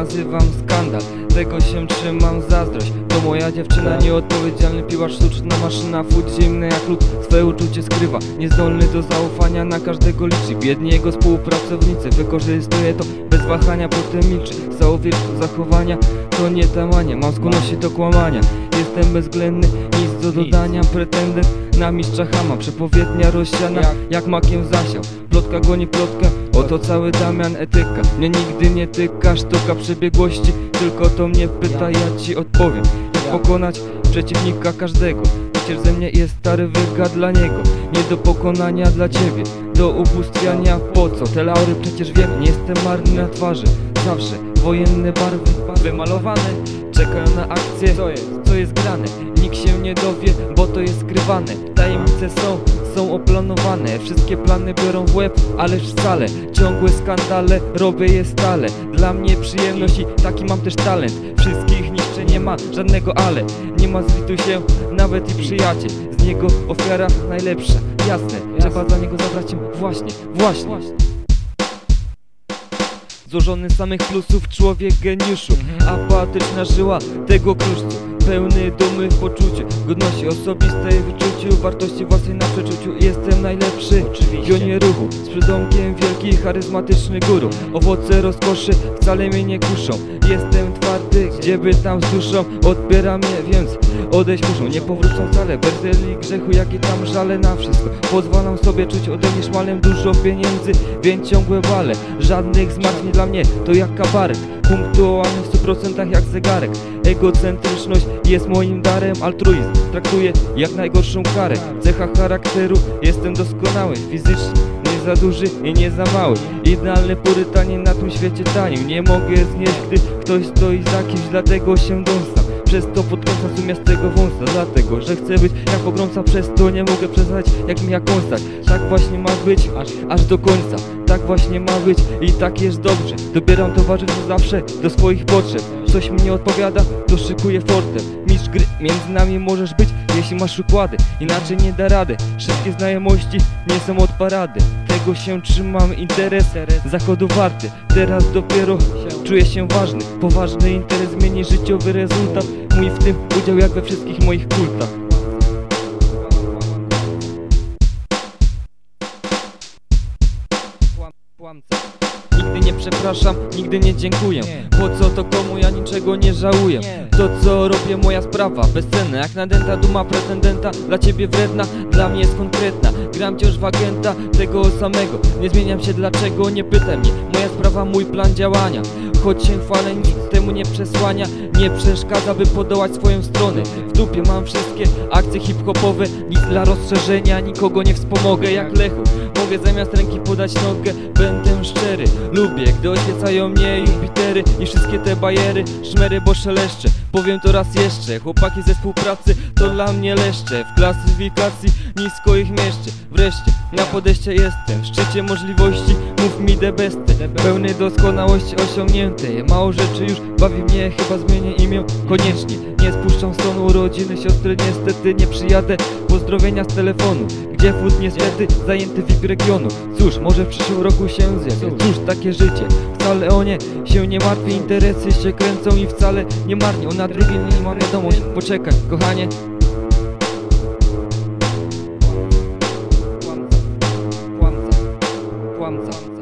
nazywam skandal. Tego się trzymam zazdrość. To moja dziewczyna nieodpowiedzialny piłacz Sztuczna maszyna, food zimny jak lód. Swoje uczucie skrywa. Niezdolny do zaufania na każdego liczy. Biedni jego współpracownicy. Wykorzystuje to bez wahania Potem milczy Zaowieczku zachowania To nie tamanie Mam skłonności do kłamania. Jestem bezwzględny Nic do dodania. Pretendent na mistrza Hama Przepowiednia rozsiana. Jak? Makiem zasiał. Plotka goni plotkę. Oto cały Damian etyka. Mnie nigdy nie tyka sztuka przebiegłości. Tylko to mnie pyta, ja ci odpowiem. Jak? pokonać przeciwnika każdego Przecież ze mnie jest stary wyga dla niego Nie do pokonania dla ciebie Do ubóstwiania po co? Te laury przecież wiem Nie jestem marny na twarzy Zawsze wojenne barwy wymalowane Czekają na akcję Co jest? Co jest grane? Nikt się nie dowie, bo to jest skrywane Tajemnice są, są oplanowane Wszystkie plany biorą w łeb, ależ wcale Ciągłe skandale, robię je stale Dla mnie przyjemność i taki mam też talent Wszystkich niszczę, nie ma żadnego ale. Nie ma zlituj się, nawet i przyjaciel. Z niego ofiara najlepsza, jasne Trzeba za niego zabrać im właśnie, właśnie. Złożony z samych plusów człowiek geniuszu. Apatyczna żyła tego kruszcu Pełny dumy w poczuciu Godności osobistej wyczuciu Wartości własnej na przeczuciu. Jestem najlepszy Pionie ruchu. Z przydomkiem wielki charyzmatyczny guru. Owoce rozkoszy wcale mnie nie kuszą. Jestem twardy, gdzieby tam z duszą. Odbiera mnie, więc odejść muszą. Nie powrócą wcale Berzeli grzechu, jakie tam żale na wszystko. Pozwalam sobie czuć ode mnie szmalem dużo pieniędzy Więc ciągłe wale. Żadnych zmartwień dla mnie to jak kabaret Punktualny w 100% jak zegarek. Egocentryczność jest moim darem Altruizm traktuję jak najgorszą karę. Cecha charakteru jestem doskonały Fizycznie nie za duży i nie za mały. Idealny purytanie na tym świecie tanił Nie mogę znieść, gdy ktoś stoi za kimś Dlatego się dąsam. Przez to podkręcam sumiastego wąsa Dlatego, że chcę być jak pogromca. Przez to nie mogę przestać jak mi stać Tak właśnie ma być, aż, aż do końca Tak właśnie ma być i tak jest dobrze. Dobieram towarzystwo zawsze do swoich potrzeb. Coś mi nie odpowiada, to szykuję fortem. Mistrz gry, między nami możesz być Jeśli masz układy, inaczej nie da rady. Szybkie znajomości nie są od parady. Tego się trzymam, interes zachodu warty. Teraz dopiero czuję się ważny. Poważny interes zmieni życiowy rezultat. Mój w tym udział jak we wszystkich moich kultach Nigdy nie przepraszam, nigdy nie dziękuję. Po co to komu ja niczego nie żałuję. To co robię moja sprawa, bezcenna Jak nadęta duma pretendenta. Dla ciebie wredna, dla mnie jest konkretna. Gram wciąż w agenta, tego samego. Nie zmieniam się dlaczego, nie pytaj mnie. Moja sprawa, mój plan działania. Choć się chwalę, nic temu nie przesłania. Nie przeszkadza, by podołać swoją stronę. W dupie mam wszystkie akcje hip-hopowe. Nic dla rozszerzenia, nikogo nie wspomogę Jak Lechu Mogę zamiast ręki podać nogę, będę szczery. Lubię, gdy oświecają mnie Jupitery i wszystkie te bajery. Szmery, bo szeleszcze, powiem to raz jeszcze. Chłopaki ze współpracy to dla mnie leszcze. W klasyfikacji nisko ich mieszczę. Wreszcie, na podejście jestem. W szczycie możliwości, mów mi the best Pełny doskonałości osiągniętej Mało rzeczy już bawi mnie, chyba zmienię imię. Koniecznie, nie spuszczam stonu rodziny Siostry niestety nie przyjadę. Pozdrowienia z telefonu Gdzie wód niestety zajęty VIP regionu. Cóż, może w przyszłym roku się zjawię? Cóż, takie życie. Wcale o nie się nie martwię Interesy się kręcą i wcale nie marnie. Ona drugiej nie mam wiadomość. Poczekaj, kochanie. Kłamca, kłamca, kłamca